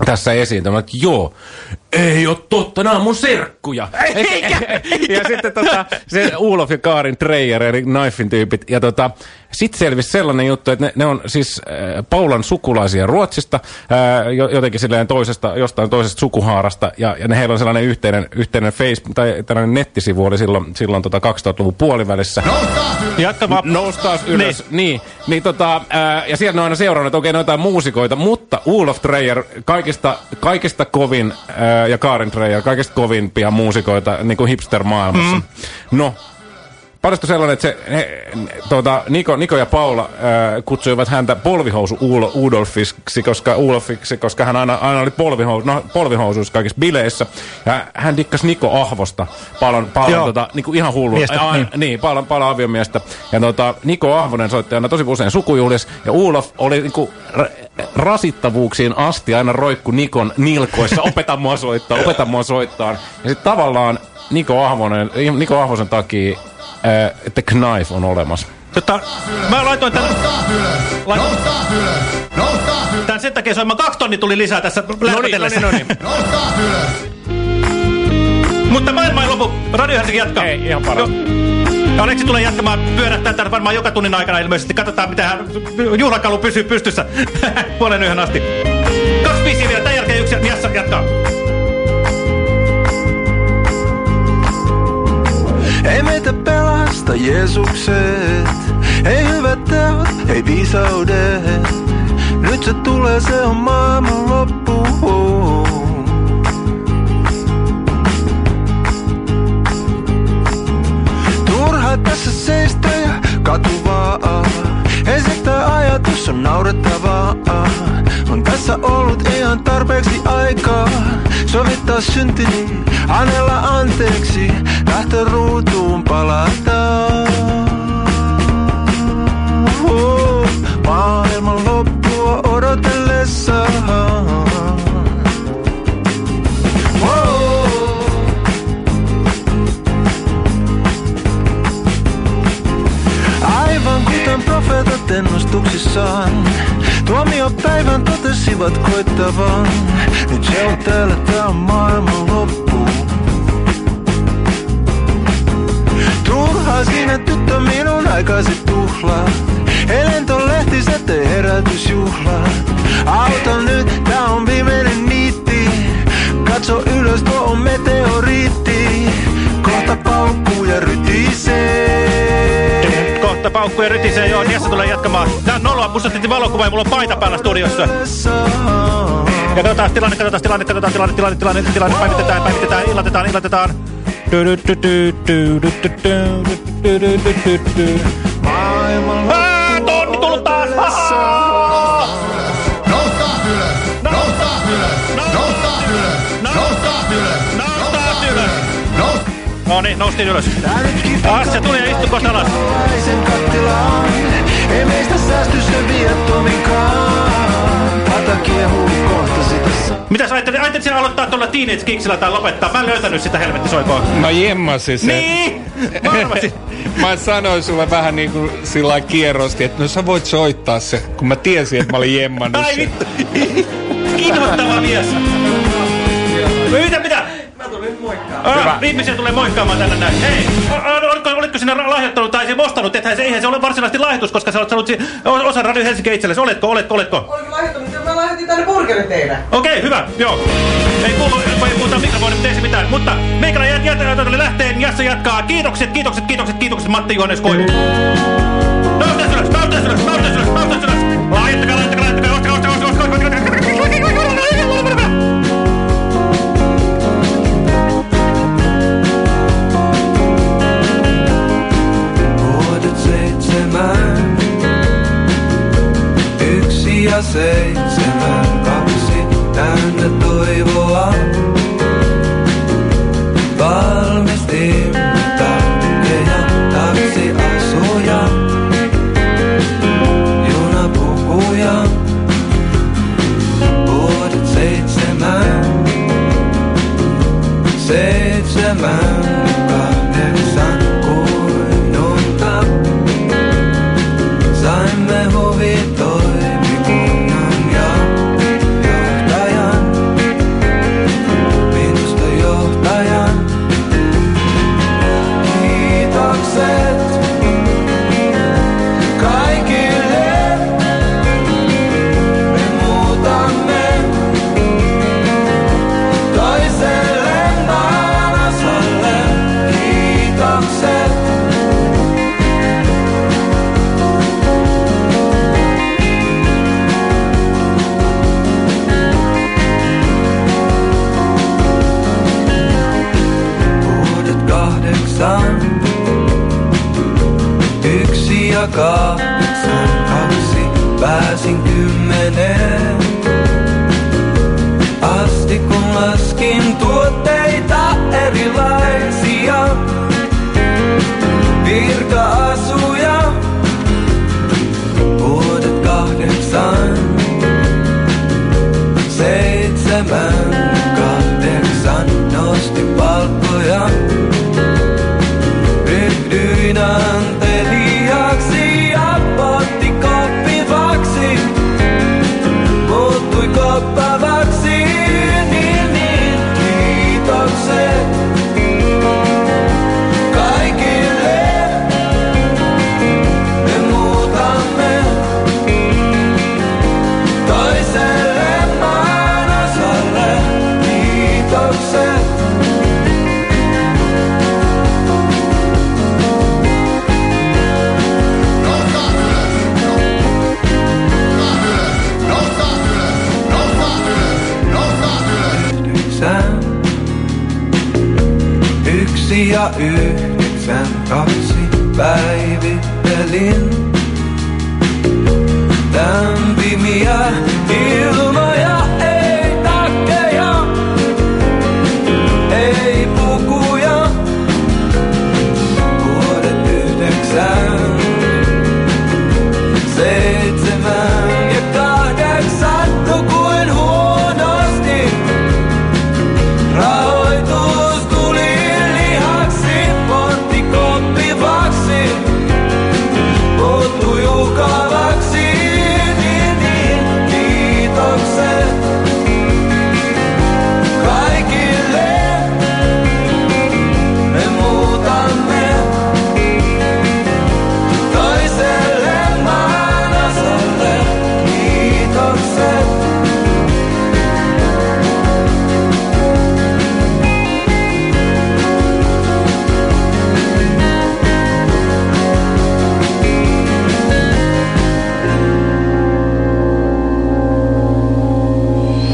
tässä esiintyy. Mä, että joo, ei ole totta, nämä on mun serkkuja. <laughs> ja sitten tota, se Ulof ja Kaarin Treyer, eli Knifein tyypit. Ja tota, sitten selvisi sellainen juttu, että ne, ne on siis äh, Paulan sukulaisia Ruotsista, äh, jo- jotenkin silleen toisesta, jostain toisesta sukuhaarasta. Ja, ja ne, heillä on sellainen yhteinen, yhteinen Facebook, tai tällainen nettisivu oli silloin, silloin tota 2000-luvun puolivälissä. Jatka vaan. Nous taas ylös. Niin. niin, niin tota, ää, ja sieltä ne on aina seurannut, että okei, ne on jotain muusikoita, mutta Ulof Treyer, kaikista, kaikista kovin, ää, ja Karin Treyer, kaikista kovimpia muusikoita niin kuin hipster-maailmassa. Mm. No, Paljastui sellainen, että se, he, tuota, Niko, Niko ja Paula ää, kutsuivat häntä polvihousu Udolfiksi, koska, Ulofiksi, koska hän aina, aina oli polvihousu, no, polvihousuissa kaikissa bileissä. Ja hän dikkasi Niko Ahvosta paljon, paljon Joo. tota, niin kuin ihan hullu. Miestä, Ai, niin. niin, paljon, paljon aviomiestä. Ja tota, Niko Ahvonen soitti aina tosi usein sukujuhlissa. Ja Ulof oli niinku ra- rasittavuuksiin asti aina roikku Nikon nilkoissa. <laughs> Opeta mua soittaa, opeta mua soittaa. Ja sitten tavallaan Niko, Ahvonen, Niko Ahvosen takia äh, että Knife on olemassa. Tota, mä laitoin tän... Laitoin... Tän sen takia soimaan kaksi tonni tuli lisää tässä lähtötellessä. no niin, Mutta maailma ei lopu. Radio Helsinki jatkaa. Ei, ihan paras. Ja Aleksi tulee jatkamaan pyörähtää täällä varmaan joka tunnin aikana ilmeisesti. Katsotaan, mitä hän juhlakalu pysyy pystyssä <laughs> puolen yhden asti. Kaksi biisiä vielä, tämän jälkeen yksi jatkaa. Pelasta Jeesukset, ei hyvät teot, ei viisaudet. Nyt se tulee, se on maailman loppu. Turha tässä seistä ja katuvaa. Esittää ajatus on naurettavaa. On tässä ollut ihan tarpeeksi aikaa. Sovittaa syntini, anella anteeksi. Lähtö ruutuun palata. Oh, maailman loppua odotellessa. Oh. Aivan kuten profeetat ennustuksissaan Tuomiopäivän totesivat koittavan Kohta paukku ja rytisee, joo, Jessa tulee jatkamaan. Tää on noloa, musta otettiin valokuva ja mulla on paita päällä studiossa. Ja katsotaan tilanne, katsotaan tilanne, katsotaan tilanne, tilanne, tilanne, tilanne, päivitetään, päivitetään, illatetaan, illatetaan. Ää, No niin, noustiin ylös. Asja tuli ja istu kohta alas. Sen kattilaan, ei meistä säästy se viattominkaan. Pata kiehuu kohta sitä saa. Mitä sä ajattelit? Ajattelit sinä aloittaa tuolla Teenage Kicksillä tai lopettaa? Mä en löytänyt sitä helvetti soikoa. Mä jemmasin sen. Niin! Varmasti. <laughs> mä sanoin sulle vähän niin kuin sillä kierrosti, että no sä voit soittaa se, kun mä tiesin, että mä olin jemmannut Ai vittu! Inhottava mies! Mitä, mitä? Ah, ihmisiä tulee moikkaamaan tänne näin. Hei, o- o- oletko, oletko sinä lahjoittanut tai se ostanut? Ethän se, eihän se ole varsinaisesti lahjoitus, koska sä olet saanut osan Radio Helsinki itsellesi. Oletko, oletko, oletko? Oliko lahjoittanut? Mä lähetin tänne burgerin teille. Okei, hyvä, joo. Ei kuulu, ei puhuta mikrofonin, mutta ei se mitään. Mutta meikällä jät, jät, jät, lähtee, Jassa jatkaa. Kiitokset, kiitokset, kiitokset, kiitokset Matti Johannes Koivu.